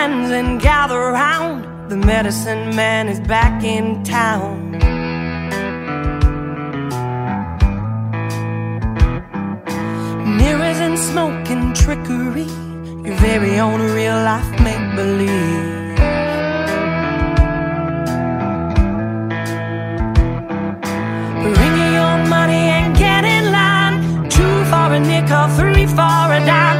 friends and gather round. The medicine man is back in town. Mirrors and smoke and trickery, your very own real life make believe. Bringing your money and get in line. Two for a nickel, three for a dime.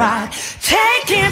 alright. Taking